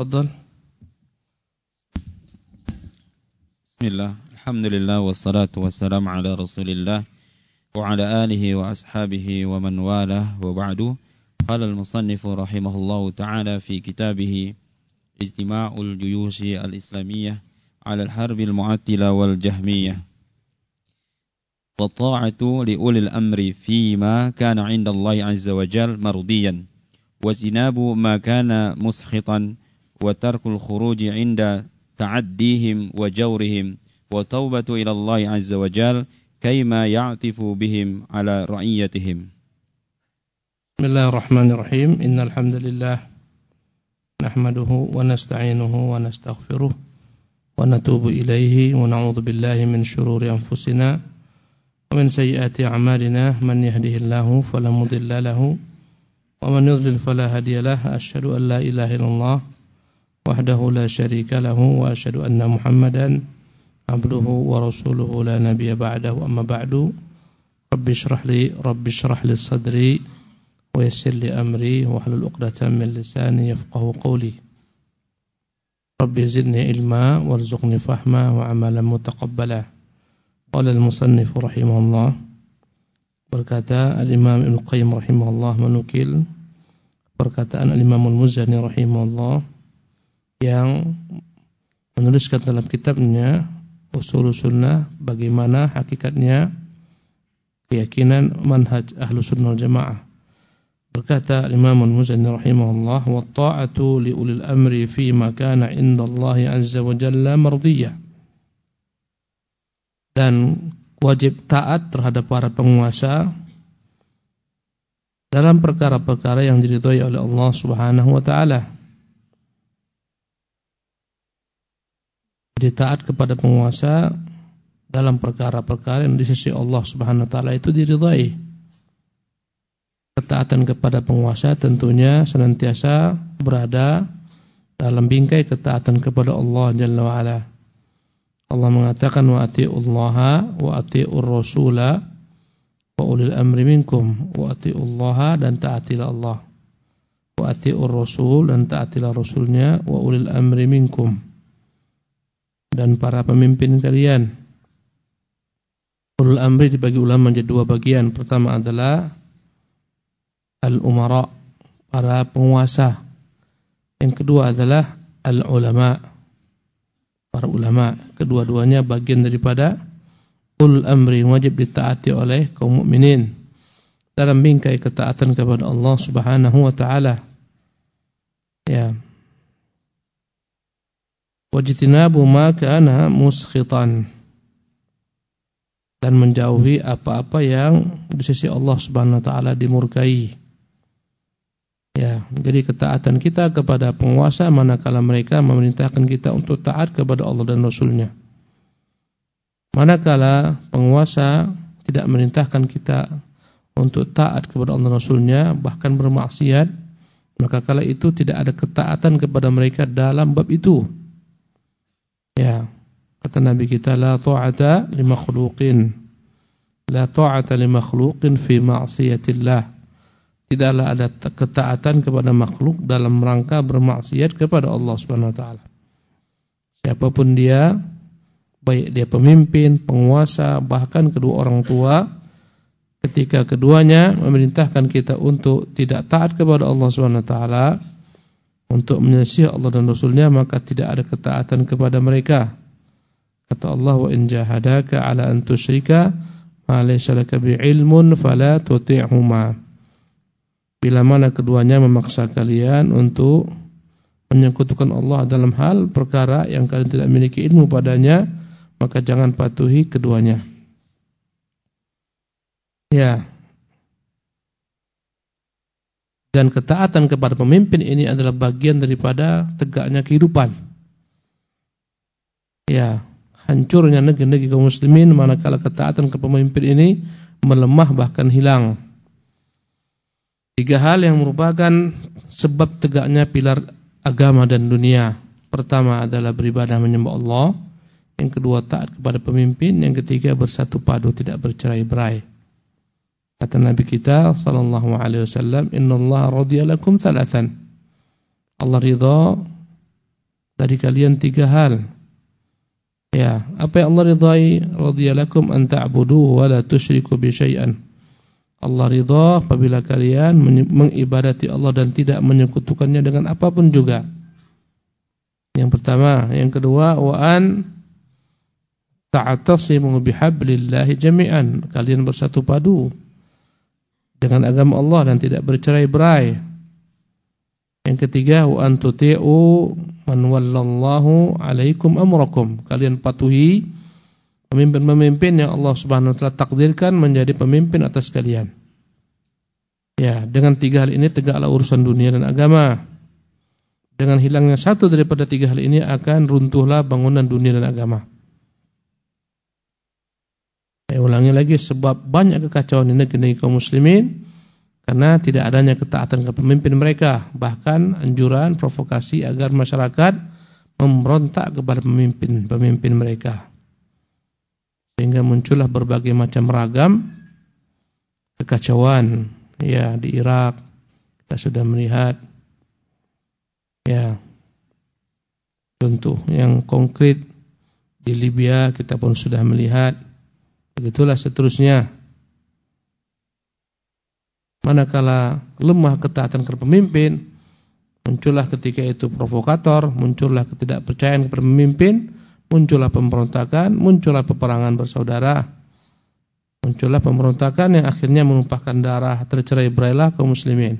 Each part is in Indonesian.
تفضل. بسم الله. الحمد لله والصلاة والسلام على رسول الله وعلى آله وأصحابه ومن والاه وبعد. قال المصنف رحمه الله تعالى في كتابه اجتماع الجيوش الإسلامية على الحرب المعتلة والجهمية. والطاعة لأولي الأمر فيما كان عند الله عز وجل مرضيا وزناب ما كان مسخطا وترك الخروج عند تعديهم وجورهم وتوبة إلى الله عز وجل كيما يعطف بهم على رعيتهم. بسم الله الرحمن الرحيم. إن الحمد لله نحمده ونستعينه ونستغفره ونتوب إليه ونعوذ بالله من شرور أنفسنا ومن سيئات أعمالنا. من يهده الله فلا مضل له ومن يضلل فلا هادي له. أشهد أن لا إله إلا الله وحده لا شريك له وأشهد أن محمدا عبده ورسوله لا نبي بعده. أما بعد رب اشرح لي رب اشرح لي صدري ويسر لي أمري واحلل عقدة من لساني يفقه قولي. رب زدني علما وارزقني فهما وعملا متقبلا. قال المصنف رحمه الله berkata al-Imam Ibnu Qayyim rahimahullah menukil perkataan al-Imam Al-Muzani rahimahullah yang menuliskan dalam kitabnya Usul Sunnah bagaimana hakikatnya keyakinan manhaj ahlu sunnah jamaah. Berkata Imam Al-Muzani rahimahullah wa ta'atu li ulil amri fi ma kana inda Allah azza wa jalla mardiyah. Dan wajib taat terhadap para penguasa dalam perkara-perkara yang diridhai oleh Allah Subhanahu wa taala ditaat kepada penguasa dalam perkara-perkara yang di sisi Allah Subhanahu wa taala itu diridhai. Ketaatan kepada penguasa tentunya senantiasa berada dalam bingkai ketaatan kepada Allah Jalla wa ala. Allah mengatakan wa atiullaha wa atiur rasula wa ulil amri minkum wa atiullaha dan taatilah Allah. Wa atiur rasul dan taatilah rasulnya wa ulil amri minkum dan para pemimpin kalian. Ulul amri dibagi ulama menjadi dua bagian. Pertama adalah al-umara, para penguasa. Yang kedua adalah al-ulama, para ulama. Kedua-duanya bagian daripada ulul amri wajib ditaati oleh kaum mukminin dalam bingkai ketaatan kepada Allah Subhanahu wa taala. Ya wajtinabu ma kana muskhitan dan menjauhi apa-apa yang di sisi Allah Subhanahu wa taala dimurkai. Ya, jadi ketaatan kita kepada penguasa manakala mereka memerintahkan kita untuk taat kepada Allah dan Rasulnya. Manakala penguasa tidak memerintahkan kita untuk taat kepada Allah dan Rasulnya, bahkan bermaksiat, maka kala itu tidak ada ketaatan kepada mereka dalam bab itu. Ya, kata Nabi kita la ta'ata li makhluqin. La ta'ata li makhluqin fi ma'siyatillah. Tidaklah ada ketaatan kepada makhluk dalam rangka bermaksiat kepada Allah Subhanahu wa taala. Siapa pun dia, baik dia pemimpin, penguasa, bahkan kedua orang tua, ketika keduanya memerintahkan kita untuk tidak taat kepada Allah Subhanahu wa taala, untuk menyelesaikan Allah dan Rasulnya maka tidak ada ketaatan kepada mereka. Kata Allah wa in jahadaka ala an tusyrika ma laysa laka bi'ilmun fala tuti'huma. Bila mana keduanya memaksa kalian untuk menyekutukan Allah dalam hal perkara yang kalian tidak memiliki ilmu padanya, maka jangan patuhi keduanya. Ya, dan ketaatan kepada pemimpin ini adalah bagian daripada tegaknya kehidupan. Ya, hancurnya negeri-negeri kaum muslimin manakala ketaatan kepada pemimpin ini melemah bahkan hilang. Tiga hal yang merupakan sebab tegaknya pilar agama dan dunia. Pertama adalah beribadah menyembah Allah, yang kedua taat kepada pemimpin, yang ketiga bersatu padu tidak bercerai-berai. Kata Nabi kita sallallahu alaihi wasallam, "Innallaha radiya lakum thalathan." Allah ridha dari kalian tiga hal. Ya, apa yang Allah ridai? Radiyalakum an ta'buduhu wa la tusyriku bi syai'an. Allah ridha apabila kalian mengibadati Allah dan tidak menyekutukannya dengan apa pun juga. Yang pertama, yang kedua wa an ta'tasimu bihablillahi jami'an. Kalian bersatu padu dengan agama Allah dan tidak bercerai-berai. Yang ketiga wa an tuti'u man wallallahu alaikum amrakum. Kalian patuhi pemimpin-pemimpin yang Allah Subhanahu wa taala takdirkan menjadi pemimpin atas kalian. Ya, dengan tiga hal ini tegaklah urusan dunia dan agama. Dengan hilangnya satu daripada tiga hal ini akan runtuhlah bangunan dunia dan agama. Saya ulangi lagi sebab banyak kekacauan di negeri kaum muslimin karena tidak adanya ketaatan ke pemimpin mereka, bahkan anjuran provokasi agar masyarakat memberontak kepada pemimpin-pemimpin mereka. Sehingga muncullah berbagai macam ragam kekacauan ya di Irak kita sudah melihat ya contoh yang konkret di Libya kita pun sudah melihat begitulah seterusnya Manakala lemah ketaatan kepada pemimpin, muncullah ketika itu provokator, muncullah ketidakpercayaan kepada pemimpin, muncullah pemberontakan, muncullah peperangan bersaudara, muncullah pemberontakan yang akhirnya menumpahkan darah tercerai berailah kaum muslimin.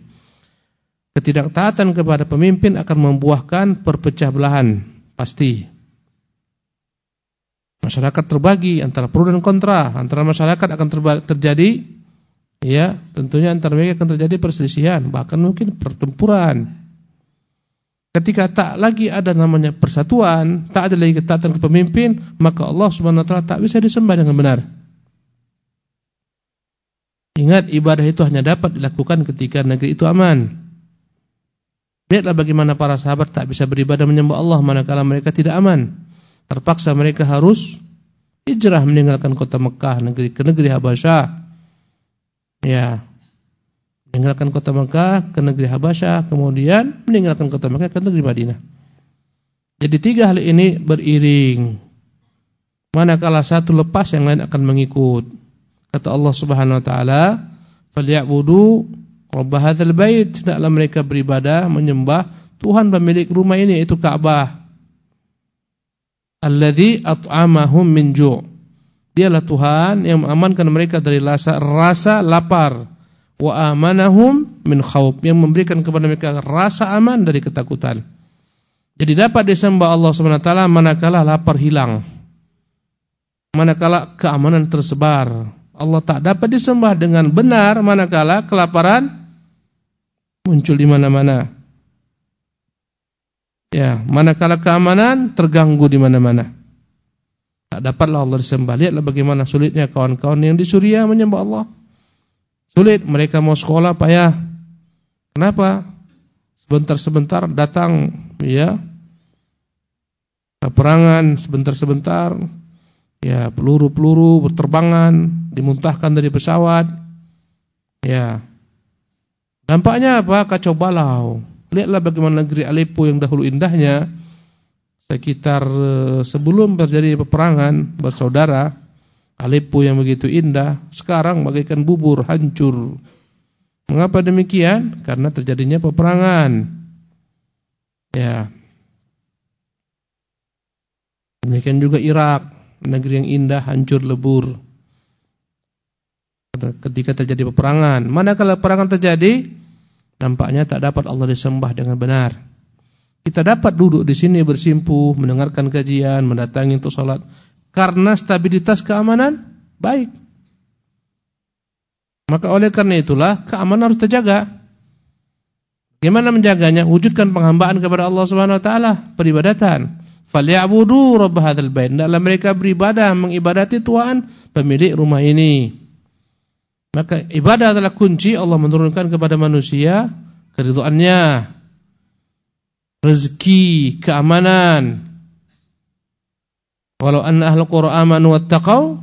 Ketidaktaatan kepada pemimpin akan membuahkan perpecah belahan, pasti. Masyarakat terbagi antara pro dan kontra, antara masyarakat akan terjadi ya tentunya antara mereka akan terjadi perselisihan, bahkan mungkin pertempuran. Ketika tak lagi ada namanya persatuan, tak ada lagi ketaatan ke pemimpin, maka Allah Subhanahu wa taala tak bisa disembah dengan benar. Ingat ibadah itu hanya dapat dilakukan ketika negeri itu aman. Lihatlah bagaimana para sahabat tak bisa beribadah menyembah Allah manakala mereka tidak aman. Terpaksa mereka harus hijrah meninggalkan kota Mekah negeri ke negeri Habasyah Ya. Meninggalkan kota Mekah ke negeri Habasyah, kemudian meninggalkan kota Mekah ke negeri Madinah. Jadi tiga hal ini beriring. Manakala satu lepas yang lain akan mengikut. Kata Allah Subhanahu wa taala, "Falyabudu rabb hadzal bait." Hendaklah mereka beribadah menyembah Tuhan pemilik rumah ini yaitu Ka'bah. Alladzi at'amahum min ju'. Dialah Tuhan yang mengamankan mereka dari rasa, rasa lapar. Wa amanahum min khawf. Yang memberikan kepada mereka rasa aman dari ketakutan. Jadi dapat disembah Allah SWT manakala lapar hilang. Manakala keamanan tersebar. Allah tak dapat disembah dengan benar manakala kelaparan muncul di mana-mana. Ya, manakala keamanan terganggu di mana-mana. Tak dapatlah Allah disembah. Lihatlah bagaimana sulitnya kawan-kawan yang di Suriah menyembah Allah. Sulit, mereka mau sekolah payah. Kenapa? Sebentar-sebentar datang ya peperangan sebentar-sebentar ya peluru-peluru berterbangan dimuntahkan dari pesawat ya dampaknya apa kacau balau lihatlah bagaimana negeri Aleppo yang dahulu indahnya. Sekitar eh, sebelum terjadi peperangan bersaudara Aleppo yang begitu indah sekarang bagaikan bubur hancur. Mengapa demikian? Karena terjadinya peperangan. Ya. Demikian juga Irak negeri yang indah hancur lebur. Ketika terjadi peperangan. Manakala peperangan terjadi nampaknya tak dapat Allah disembah dengan benar kita dapat duduk di sini bersimpuh, mendengarkan kajian, mendatangi untuk sholat. Karena stabilitas keamanan baik. Maka oleh karena itulah keamanan harus terjaga. Bagaimana menjaganya? Wujudkan penghambaan kepada Allah Subhanahu wa taala, peribadatan. Falyabudu rabb hadzal bait. Dalam mereka beribadah mengibadati Tuhan pemilik rumah ini. Maka ibadah adalah kunci Allah menurunkan kepada manusia keridhaannya rezeki, keamanan. Walau anna ahlul qura amanu wattaqau,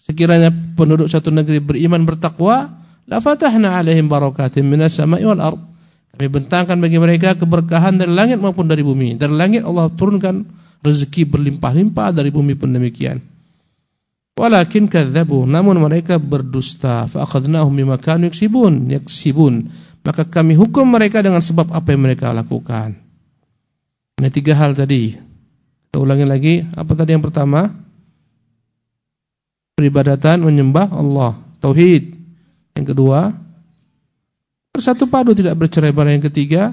sekiranya penduduk satu negeri beriman bertakwa, la fatahna alaihim barakatin minas sama'i wal ard. Kami bentangkan bagi mereka keberkahan dari langit maupun dari bumi. Dari langit Allah turunkan rezeki berlimpah-limpah, dari bumi pun demikian. Walakin kadzabu, namun mereka berdusta. Fa akhadnahum bima kanu yaksibun, yaksibun. Maka kami hukum mereka dengan sebab apa yang mereka lakukan. Ini tiga hal tadi. Kita ulangi lagi. Apa tadi yang pertama? Peribadatan menyembah Allah, tauhid. Yang kedua, Bersatu padu tidak bercerai berai. Yang ketiga,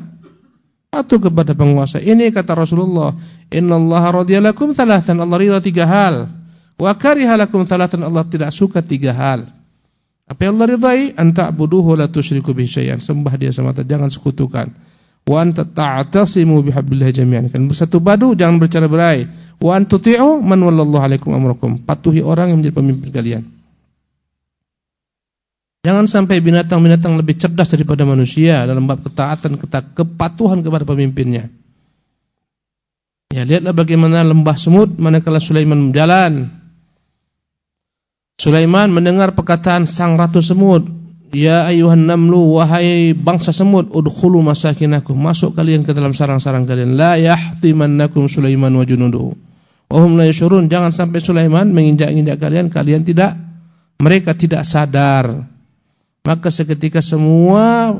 patuh kepada penguasa. Ini kata Rasulullah, "Innallaha radiyalakum thalathan." Allah ridha tiga hal. Wa karihalakum thalathan. Allah tidak suka tiga hal. Apa yang Allah ridai? Anta abuduhu la tusyriku bihi syai'an. Sembah dia semata, jangan sekutukan. Wa anta ta'tasimu bihablillah jami'an. Kan bersatu padu, jangan bercerai berai. Wa antuti'u man wallallahu alaikum amrakum. Patuhi orang yang menjadi pemimpin kalian. Jangan sampai binatang-binatang lebih cerdas daripada manusia dalam bab ketaatan, kepatuhan kepada pemimpinnya. Ya, lihatlah bagaimana lembah semut manakala Sulaiman berjalan. Sulaiman mendengar perkataan sang ratu semut, "Ya ayuhan namlu wahai bangsa semut, udkhulu masakinakum." Masuk kalian ke dalam sarang-sarang kalian. La yahtimannakum Sulaiman wa junuduhu. Wahum la yashurun. Jangan sampai Sulaiman menginjak-injak kalian, kalian tidak mereka tidak sadar maka seketika semua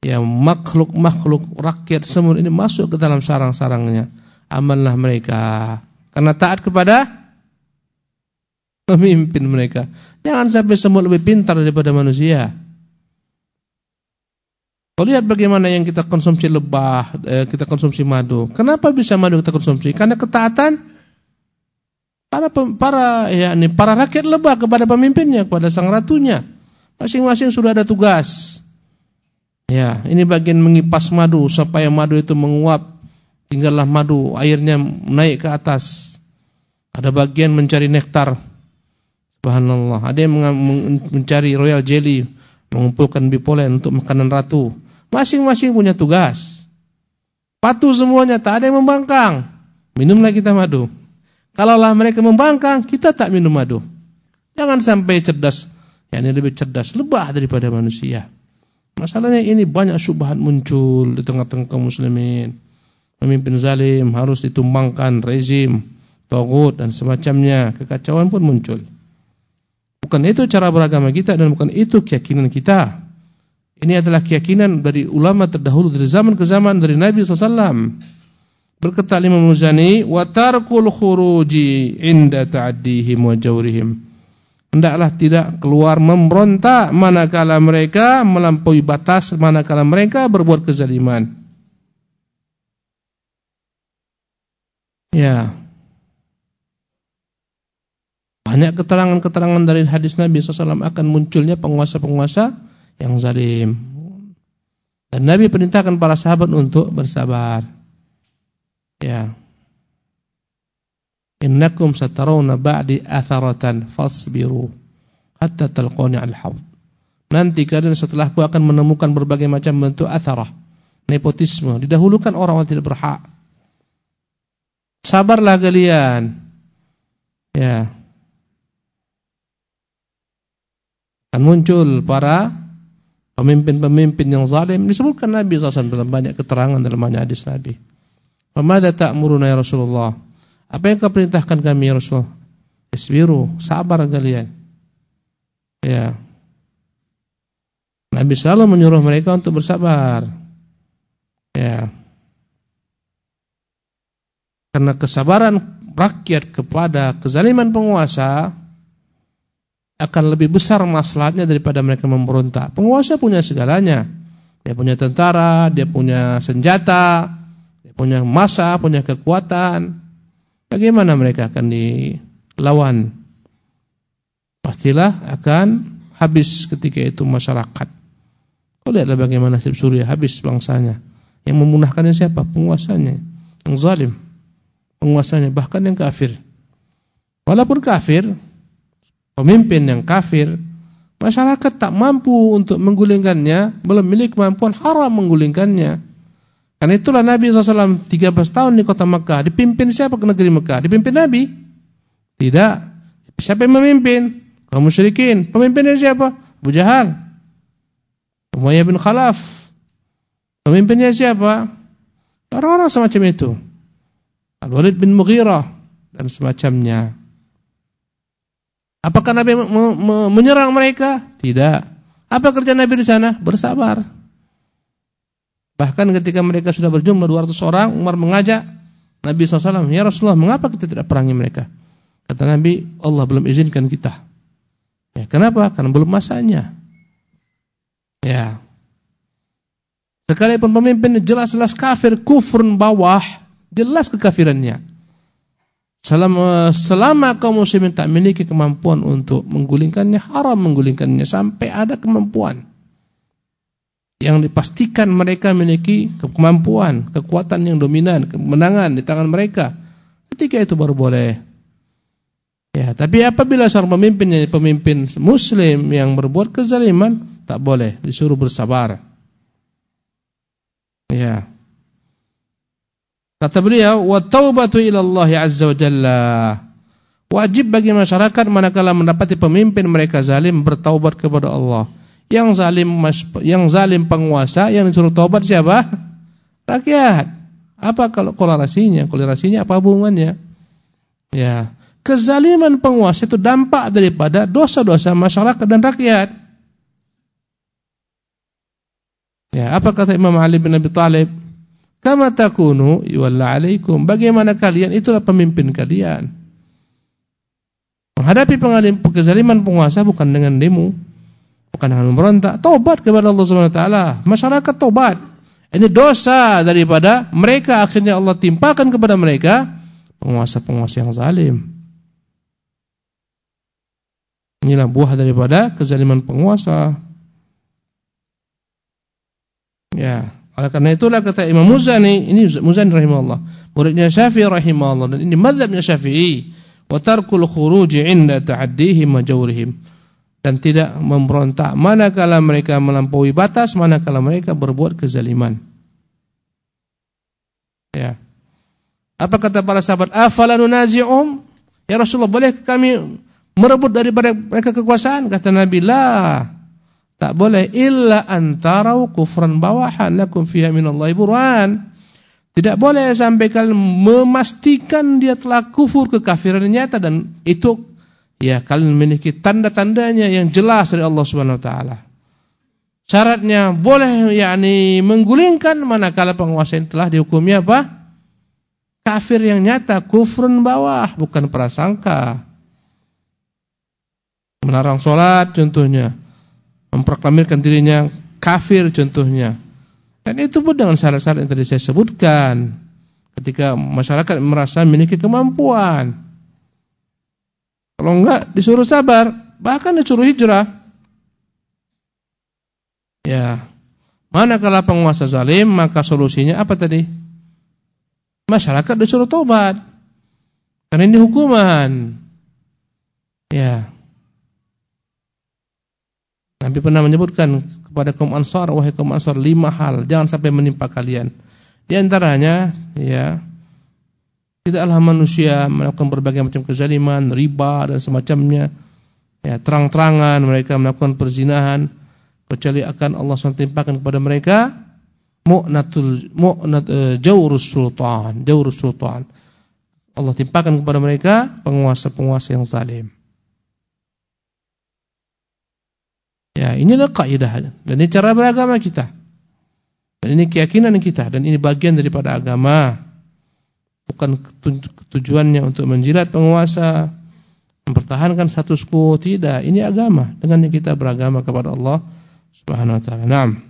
ya makhluk-makhluk rakyat semua ini masuk ke dalam sarang-sarangnya. Amanlah mereka karena taat kepada pemimpin mereka. Jangan sampai semua lebih pintar daripada manusia. Kalau lihat bagaimana yang kita konsumsi lebah, eh, kita konsumsi madu. Kenapa bisa madu kita konsumsi? Karena ketaatan para para ya ini para rakyat lebah kepada pemimpinnya, kepada sang ratunya. Masing-masing sudah ada tugas. Ya, ini bagian mengipas madu supaya madu itu menguap. Tinggallah madu, airnya naik ke atas. Ada bagian mencari nektar. Subhanallah. Ada yang mencari royal jelly, mengumpulkan bipolen untuk makanan ratu. Masing-masing punya tugas. Patuh semuanya, tak ada yang membangkang. Minumlah kita madu. Kalaulah mereka membangkang, kita tak minum madu. Jangan sampai cerdas yang lebih cerdas, lebah daripada manusia. Masalahnya ini banyak syubhat muncul di tengah-tengah kaum muslimin. Pemimpin zalim harus ditumbangkan rezim, togut dan semacamnya. Kekacauan pun muncul. Bukan itu cara beragama kita dan bukan itu keyakinan kita. Ini adalah keyakinan dari ulama terdahulu dari zaman ke zaman dari Nabi SAW. Berkata Imam Muzani, wa tarkul khuruji inda ta'addihim wa jawrihim hendaklah tidak keluar memberontak manakala mereka melampaui batas manakala mereka berbuat kezaliman. Ya. Banyak keterangan-keterangan dari hadis Nabi SAW akan munculnya penguasa-penguasa yang zalim. Dan Nabi perintahkan para sahabat untuk bersabar. Ya. Innakum satarawna ba'di atharatan fasbiru hatta talqani al-hawd. Nanti kalian setelahku akan menemukan berbagai macam bentuk atharah, nepotisme, didahulukan orang yang tidak berhak. Sabarlah kalian. Ya. Akan muncul para pemimpin-pemimpin yang zalim disebutkan Nabi SAW dalam banyak keterangan dalam banyak hadis Nabi. Pemada ta'muruna ya Rasulullah? Apa yang kau perintahkan kami ya Rasul? Isbiru, sabar kalian. Ya. Nabi selalu menyuruh mereka untuk bersabar. Ya. Karena kesabaran rakyat kepada kezaliman penguasa akan lebih besar masalahnya daripada mereka memberontak. Penguasa punya segalanya. Dia punya tentara, dia punya senjata, dia punya masa, punya kekuatan. Bagaimana mereka akan dilawan? Pastilah akan habis ketika itu masyarakat. Kau lihatlah bagaimana nasib Suriah habis bangsanya. Yang memunahkannya siapa? Penguasanya. Yang zalim. Penguasanya bahkan yang kafir. Walaupun kafir, pemimpin yang kafir, masyarakat tak mampu untuk menggulingkannya, belum milik kemampuan haram menggulingkannya. Karena itulah Nabi SAW 13 tahun di kota Mekah. Dipimpin siapa ke negeri Mekah? Dipimpin Nabi? Tidak. Siapa yang memimpin? Kaum musyrikin. Pemimpinnya siapa? Abu Jahal. Umayyah bin Khalaf. Pemimpinnya siapa? Orang-orang semacam itu. Al-Walid bin Mughirah dan semacamnya. Apakah Nabi menyerang mereka? Tidak. Apa kerja Nabi di sana? Bersabar. Bahkan ketika mereka sudah berjumlah 200 orang, Umar mengajak Nabi SAW, Ya Rasulullah, mengapa kita tidak perangi mereka? Kata Nabi, Allah belum izinkan kita. Ya, kenapa? Karena belum masanya. Ya. Sekalipun pemimpin jelas-jelas kafir, kufur bawah, jelas kekafirannya. Selama, selama kaum muslimin tak memiliki kemampuan untuk menggulingkannya, haram menggulingkannya sampai ada kemampuan. Yang dipastikan mereka memiliki kemampuan, kekuatan yang dominan, kemenangan di tangan mereka. Ketika itu baru boleh. Ya, tapi apabila seorang pemimpin pemimpin muslim yang berbuat kezaliman, tak boleh, disuruh bersabar. Ya. Kata beliau, "Wa taubatu ila Allah azza wa jalla." Wajib bagi masyarakat manakala mendapati pemimpin mereka zalim bertaubat kepada Allah. Yang zalim yang zalim penguasa yang disuruh taubat siapa? Rakyat. Apa kalau kolerasinya? Kolerasinya apa hubungannya? Ya. Kezaliman penguasa itu dampak daripada dosa-dosa masyarakat dan rakyat. Ya, apa kata Imam Ali bin Abi Thalib? Kama takunu yuwalla alaikum. Bagaimana kalian itulah pemimpin kalian. Menghadapi pengalim kezaliman penguasa bukan dengan demo, bukan dengan memberontak, tobat kepada Allah Subhanahu wa taala. Masyarakat tobat. Ini dosa daripada mereka akhirnya Allah timpakan kepada mereka penguasa-penguasa yang zalim. Inilah buah daripada kezaliman penguasa. Ya. Oleh karena itulah kata Imam Muzani, ini Muzani rahimahullah, muridnya Syafi'i rahimahullah dan ini mazhabnya Syafi'i. Wa tarkul khuruji 'inda ta'addihim wa. Dan tidak memberontak manakala mereka melampaui batas, manakala mereka berbuat kezaliman. Ya. Apa kata para sahabat? Afala nunazi'um? Ya Rasulullah, boleh kami merebut daripada mereka kekuasaan? Kata Nabi, la. Tak boleh illa antarau kufran bawahan lakum fiha minallahi burhan. Tidak boleh sampai kalian memastikan dia telah kufur kekafiran nyata dan itu ya kalian memiliki tanda-tandanya yang jelas dari Allah Subhanahu wa taala. Syaratnya boleh yakni menggulingkan manakala penguasa yang telah dihukumi apa? Kafir yang nyata, kufrun bawah, bukan prasangka. Melarang sholat contohnya memproklamirkan dirinya kafir contohnya. Dan itu pun dengan syarat-syarat yang tadi saya sebutkan. Ketika masyarakat merasa memiliki kemampuan. Kalau enggak disuruh sabar, bahkan disuruh hijrah. Ya. Manakala penguasa zalim, maka solusinya apa tadi? Masyarakat disuruh tobat. Karena ini hukuman. Ya. Nabi pernah menyebutkan kepada kaum Ansar, wahai kaum Ansar, lima hal jangan sampai menimpa kalian. Di antaranya, ya, tidaklah manusia melakukan berbagai macam kezaliman, riba dan semacamnya. Ya, terang-terangan mereka melakukan perzinahan kecuali akan Allah SWT timpakan kepada mereka mu'natul mu'nat uh, jawrus sultan, jawrus sultan. Allah timpakan kepada mereka penguasa-penguasa yang zalim. Ya, inilah kaidah dan ini cara beragama kita. Dan ini keyakinan kita dan ini bagian daripada agama. Bukan tujuannya untuk menjilat penguasa, mempertahankan status quo, tidak. Ini agama. Dengannya kita beragama kepada Allah Subhanahu wa taala. Naam.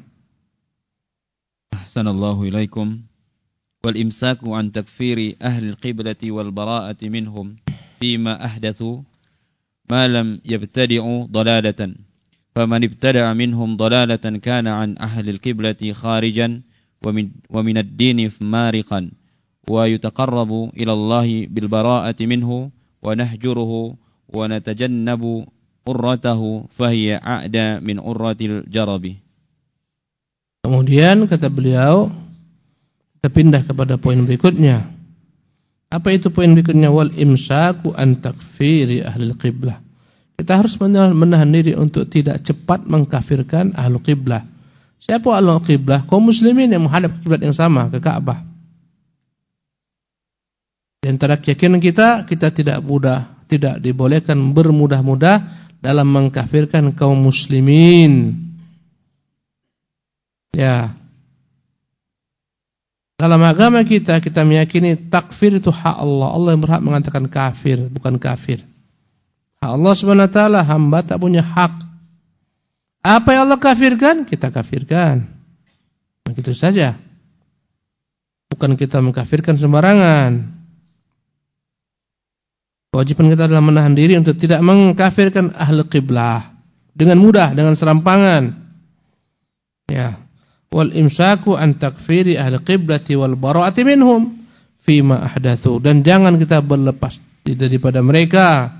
Ahsanallahu ilaikum. Wal imsaku an takfiri ahli al-qiblati wal bara'ati minhum fima ahdathu ma lam yabtadi'u dalalatan. فمن ابتدع منهم ضلالة كان عن أهل القبلة خارجا ومن, ومن الدين مارقا ويتقرب إلى الله بالبراءة منه ونهجره ونتجنب قرته فهي أعدى من قرة الجرب Kemudian kata beliau kita pindah kepada poin berikutnya. Apa itu poin berikutnya? Wal imsaku an takfiri ahli qiblah. Kita harus menahan diri untuk tidak cepat mengkafirkan ahlu qiblah. Siapa Allah kiblah? Kaum muslimin yang menghadap kiblat yang sama ke Ka'bah. Di antara keyakinan kita, kita tidak mudah, tidak dibolehkan bermudah-mudah dalam mengkafirkan kaum muslimin. Ya. Dalam agama kita, kita meyakini takfir itu hak Allah. Allah yang berhak mengatakan kafir, bukan kafir. Allah SWT, hamba tak punya hak. Apa yang Allah kafirkan, kita kafirkan. Begitu saja. Bukan kita mengkafirkan sembarangan. Kewajiban kita adalah menahan diri untuk tidak mengkafirkan ahli qiblah dengan mudah, dengan serampangan. Ya. Wal imsaku an takfiri ahli qiblati wal bara'ati minhum fima ahdatsu dan jangan kita berlepas daripada mereka.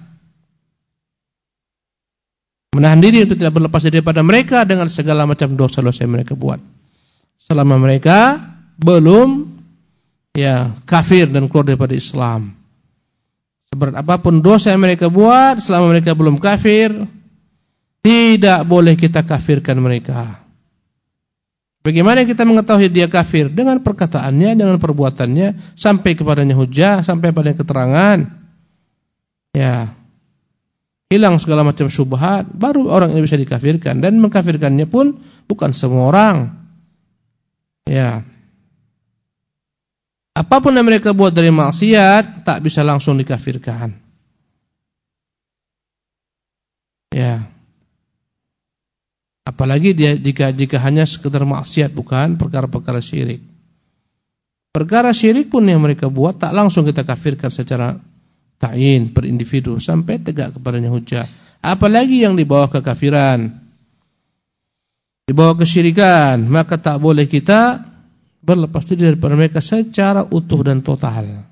Menahan diri untuk tidak berlepas daripada mereka dengan segala macam dosa-dosa yang mereka buat. Selama mereka belum ya kafir dan keluar daripada Islam. Seberat apa pun dosa yang mereka buat selama mereka belum kafir, tidak boleh kita kafirkan mereka. Bagaimana kita mengetahui dia kafir? Dengan perkataannya, dengan perbuatannya, sampai kepadanya hujah, sampai pada keterangan. Ya. Hilang segala macam syubhat, baru orang ini bisa dikafirkan dan mengkafirkannya pun bukan semua orang. Ya. Apa pun yang mereka buat dari maksiat tak bisa langsung dikafirkan. Ya. Apalagi dia jika jika hanya sekedar maksiat bukan perkara-perkara syirik. Perkara syirik pun yang mereka buat tak langsung kita kafirkan secara ta'in per individu sampai tegak kepadanya hujah. Apalagi yang dibawa kekafiran. Dibawa kesyirikan, maka tak boleh kita berlepas diri daripada mereka secara utuh dan total.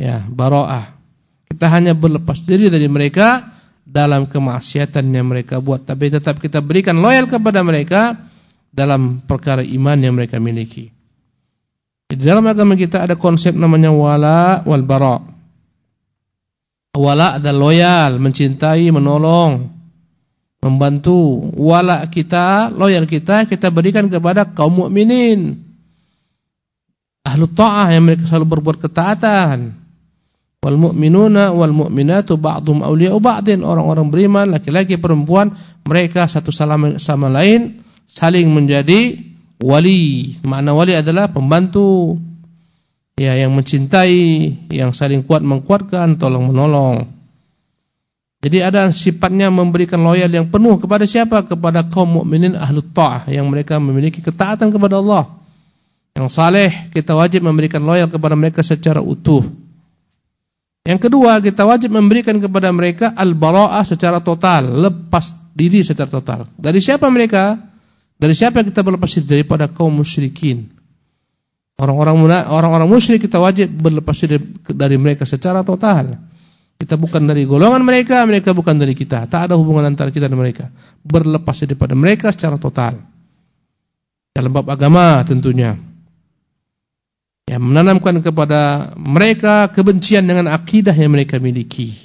Ya, baroah. Kita hanya berlepas diri dari mereka dalam kemaksiatan yang mereka buat, tapi tetap kita berikan loyal kepada mereka dalam perkara iman yang mereka miliki. Di dalam agama kita ada konsep namanya wala wal bara. Wala adalah loyal, mencintai, menolong membantu wala kita, loyal kita kita berikan kepada kaum mukminin. Ahlu ta'ah yang mereka selalu berbuat ketaatan. Wal mu'minuna wal mu'minatu ba'dhum awliya'u ba'din. Orang-orang beriman, laki-laki, perempuan, mereka satu sama, sama lain saling menjadi wali. Makna wali adalah pembantu. Ya, yang mencintai, yang saling kuat menguatkan, tolong menolong. Jadi ada sifatnya memberikan loyal yang penuh kepada siapa? Kepada kaum mukminin ahlu ta'ah yang mereka memiliki ketaatan kepada Allah. Yang saleh kita wajib memberikan loyal kepada mereka secara utuh. Yang kedua, kita wajib memberikan kepada mereka al-bara'ah secara total, lepas diri secara total. Dari siapa mereka? Dari siapa kita berlepas diri daripada kaum musyrikin? Orang-orang orang-orang musyrik kita wajib berlepas diri dari mereka secara total. Kita bukan dari golongan mereka, mereka bukan dari kita. Tak ada hubungan antara kita dan mereka. Berlepas daripada mereka secara total. Dalam bab agama tentunya. Ya, menanamkan kepada mereka kebencian dengan akidah yang mereka miliki.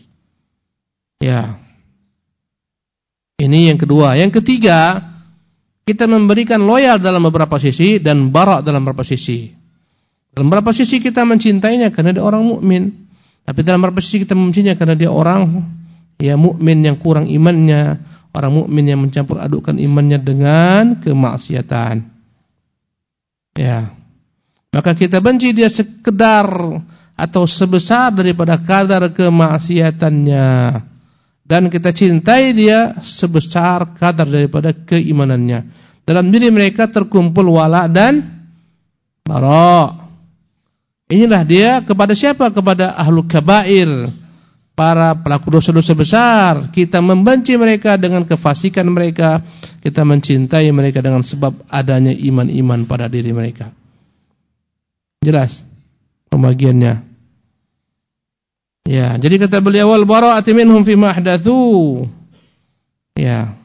Ya. Ini yang kedua. Yang ketiga, kita memberikan loyal dalam beberapa sisi dan barak dalam beberapa sisi. Dalam beberapa sisi kita mencintainya karena dia orang mukmin. Tapi dalam beberapa sisi kita membencinya karena dia orang ya mukmin yang kurang imannya, orang mukmin yang mencampur adukkan imannya dengan kemaksiatan. Ya. Maka kita benci dia sekedar atau sebesar daripada kadar kemaksiatannya dan kita cintai dia sebesar kadar daripada keimanannya. Dalam diri mereka terkumpul wala dan bara. Inilah dia kepada siapa? Kepada ahlu kabair, para pelaku dosa-dosa besar. Kita membenci mereka dengan kefasikan mereka, kita mencintai mereka dengan sebab adanya iman-iman pada diri mereka. Jelas pembagiannya. Ya, jadi kata beliau wal bara'ati minhum fi ma ahdathu. Ya.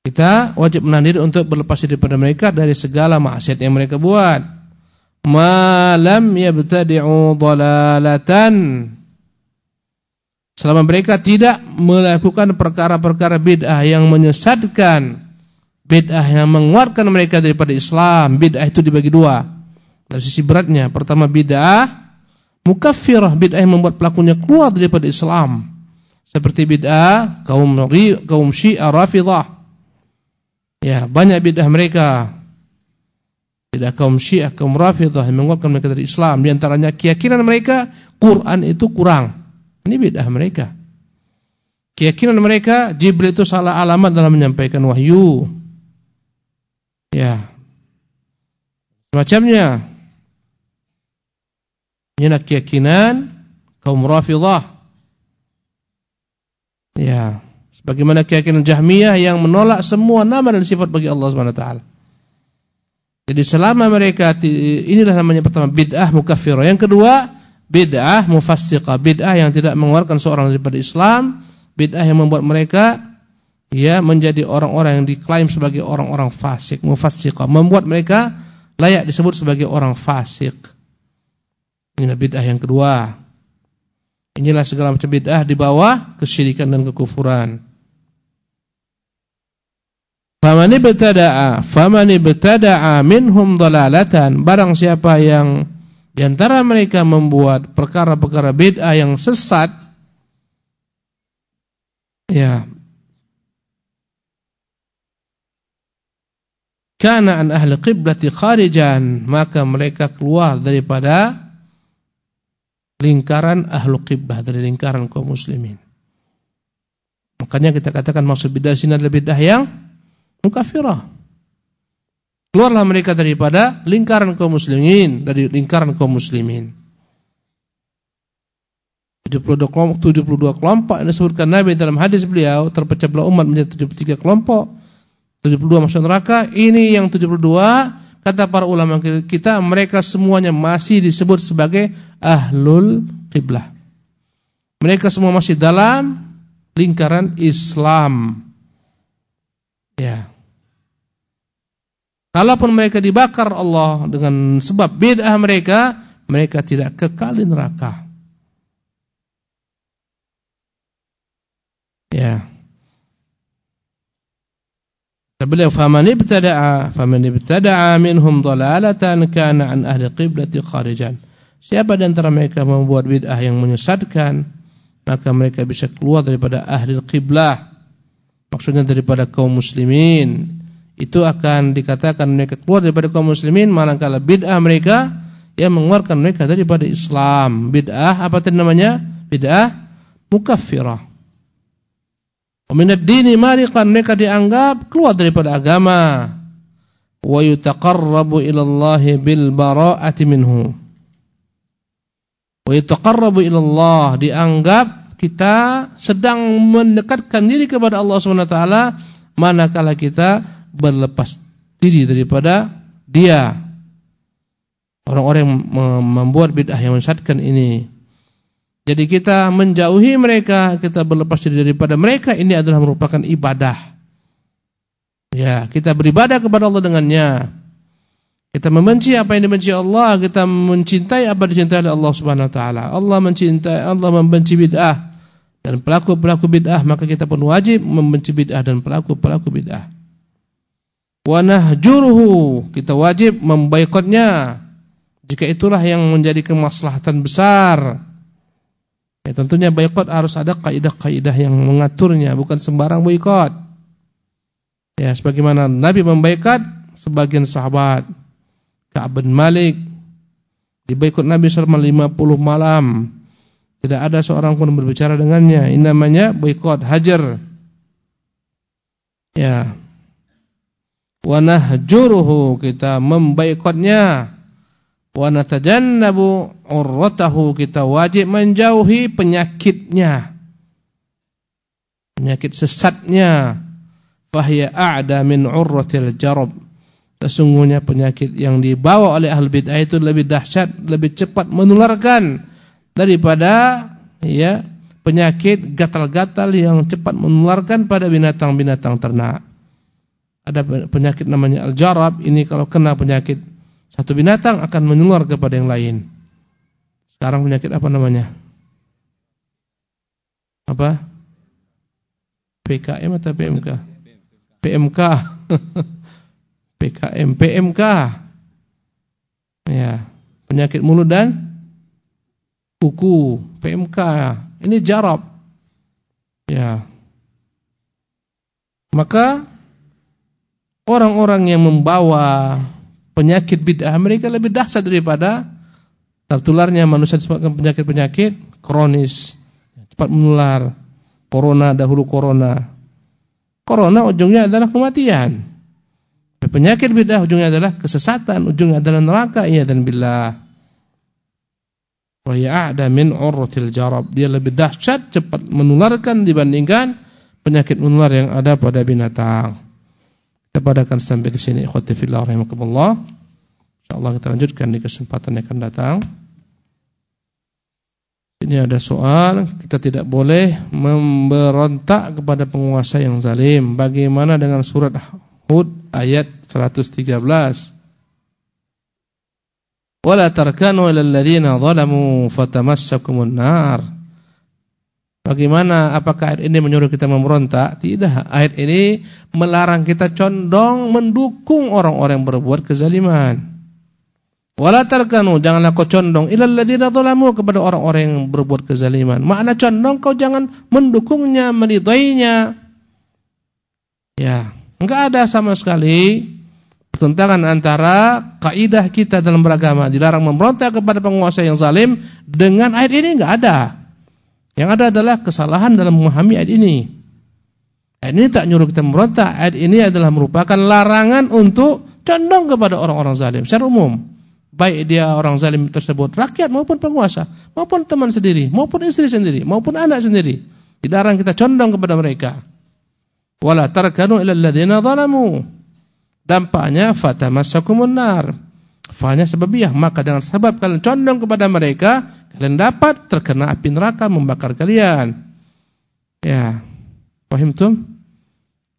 Kita wajib menahan untuk berlepas diri daripada mereka dari segala maksiat yang mereka buat. Malam yabtadi'u dalalatan. Selama mereka tidak melakukan perkara-perkara bid'ah yang menyesatkan, bid'ah yang mengeluarkan mereka daripada Islam, bid'ah itu dibagi dua. Dari sisi beratnya, pertama bid'ah mukaffirah, bid'ah yang membuat pelakunya keluar daripada Islam. Seperti bid'ah kaum kaum Syiah Rafidhah. Ya, banyak bid'ah mereka. Bid'ah kaum Syiah, kaum Rafidhah yang mengeluarkan mereka dari Islam, di antaranya keyakinan mereka Quran itu kurang. Ini bid'ah mereka. Keyakinan mereka Jibril itu salah alamat dalam menyampaikan wahyu. Ya. Semacamnya. Inilah keyakinan kaum Rafidhah. Ya. Sebagaimana keyakinan Jahmiyah yang menolak semua nama dan sifat bagi Allah Subhanahu wa taala. Jadi selama mereka inilah namanya pertama bid'ah mukaffirah. Yang kedua, bid'ah mufassiqah, bid'ah yang tidak mengeluarkan seorang daripada Islam, bid'ah yang membuat mereka ya menjadi orang-orang yang diklaim sebagai orang-orang fasik, mufassiqah, membuat mereka layak disebut sebagai orang fasik. Inilah bid'ah yang kedua. Inilah segala macam bid'ah di bawah kesyirikan dan kekufuran. Faman ibtada'a faman ibtada'a minhum dhalalatan barang siapa yang di antara mereka membuat perkara-perkara bid'ah yang sesat ya kana an ahli qiblati kharijan maka mereka keluar daripada lingkaran ahlu qiblah dari lingkaran kaum muslimin makanya kita katakan maksud bid'ah sini adalah bid'ah yang mukafirah Keluarlah mereka daripada lingkaran kaum muslimin, dari lingkaran kaum muslimin. 72 kelompok, 72 kelompok yang disebutkan Nabi dalam hadis beliau terpecah belah umat menjadi 73 kelompok. 72 masuk neraka. Ini yang 72 kata para ulama kita mereka semuanya masih disebut sebagai ahlul qiblah. Mereka semua masih dalam lingkaran Islam. Ya. Kalaupun mereka dibakar Allah dengan sebab bid'ah mereka, mereka tidak kekal di neraka. Ya. Beliau faman ibtada'a faman ibtada'a minhum dhalalatan kana an ahli qiblati kharijan. Siapa di antara mereka membuat bid'ah yang menyesatkan, maka mereka bisa keluar daripada ahli qiblah. Maksudnya daripada kaum muslimin itu akan dikatakan mereka keluar daripada kaum muslimin manakala bid'ah mereka yang mengeluarkan mereka daripada Islam. Bid'ah apa tadi namanya? Bid'ah mukaffirah. Wa dini mariqan mereka dianggap keluar daripada agama. Wa yutaqarrabu ila Allah bil bara'ati minhu. Wa dianggap kita sedang mendekatkan diri kepada Allah taala manakala kita berlepas diri daripada dia. Orang-orang yang membuat bid'ah yang menyesatkan ini. Jadi kita menjauhi mereka, kita berlepas diri daripada mereka ini adalah merupakan ibadah. Ya, kita beribadah kepada Allah dengannya. Kita membenci apa yang dibenci Allah, kita mencintai apa dicintai oleh Allah Subhanahu wa taala. Allah mencintai, Allah membenci bid'ah dan pelaku-pelaku bid'ah, maka kita pun wajib membenci bid'ah dan pelaku-pelaku bid'ah wa nahjuruhu kita wajib memboikotnya jika itulah yang menjadi kemaslahatan besar ya tentunya boikot harus ada kaidah-kaidah yang mengaturnya bukan sembarang boikot ya sebagaimana Nabi memboikot sebagian sahabat. Ka'ab bin Malik diboikot Nabi selama 50 malam. Tidak ada seorang pun berbicara dengannya. Ini namanya boikot hajar. Ya. Wa nahjuruhu kita membaikotnya wa natajannabu urratahu kita wajib menjauhi penyakitnya. Penyakit sesatnya. Fahya a'da min urratil jarab sesungguhnya penyakit yang dibawa oleh ahli bid'ah itu lebih dahsyat lebih cepat menularkan daripada ya penyakit gatal-gatal yang cepat menularkan pada binatang-binatang ternak. Ada penyakit namanya al-jarab, ini kalau kena penyakit satu binatang akan menular kepada yang lain. Sekarang penyakit apa namanya? Apa? PKM atau PMK? PMK. PKM, PMK. Ya, penyakit mulut dan kuku, PMK. Ini jarab. Ya. Maka orang-orang yang membawa penyakit bid'ah mereka lebih dahsyat daripada tertularnya manusia disebabkan penyakit-penyakit kronis, cepat menular. Corona dahulu corona. Corona ujungnya adalah kematian. Penyakit bid'ah ujungnya adalah kesesatan, ujungnya adalah neraka iya dan billah. Wa ya'da min urratil jarab. Dia lebih dahsyat cepat menularkan dibandingkan penyakit menular yang ada pada binatang. Kita padakan sampai di sini ikhwati fillah rahimakumullah. Insyaallah kita lanjutkan di kesempatan yang akan datang. Ini ada soal, kita tidak boleh memberontak kepada penguasa yang zalim. Bagaimana dengan surat Hud ayat 113? Wala tarkanu ilal ladzina zalamu fatamassakumun nar. Bagaimana apakah ayat ini menyuruh kita memberontak? Tidak. Ayat ini melarang kita condong mendukung orang-orang yang berbuat kezaliman. Wala tarkanu janganlah kau condong ilal ladzina zalamu kepada orang-orang yang berbuat kezaliman. Makna condong kau jangan mendukungnya, meridainya. Ya, enggak ada sama sekali pertentangan antara kaidah kita dalam beragama dilarang memberontak kepada penguasa yang zalim dengan ayat ini enggak ada. Yang ada adalah kesalahan dalam memahami ayat ini. Ayat ini tak nyuruh kita memberontak, ayat ini adalah merupakan larangan untuk condong kepada orang-orang zalim secara umum. Baik dia orang zalim tersebut rakyat maupun penguasa maupun teman sendiri maupun istri sendiri maupun anak sendiri. Dilarang kita condong kepada mereka. Wala tarkanu ilal ladzina zalamu. Dampaknya fatamassakumun nar. Fanya sebabiyah. Maka dengan sebab kalian condong kepada mereka kalian dapat terkena api neraka membakar kalian. Ya. Paham tuh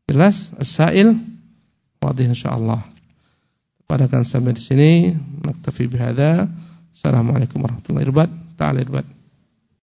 jelas? As-sail? Wadih insyaallah. Padakan sampai di sini. Naktafi bihada. Assalamualaikum warahmatullahi wabarakatuh. Ta'ala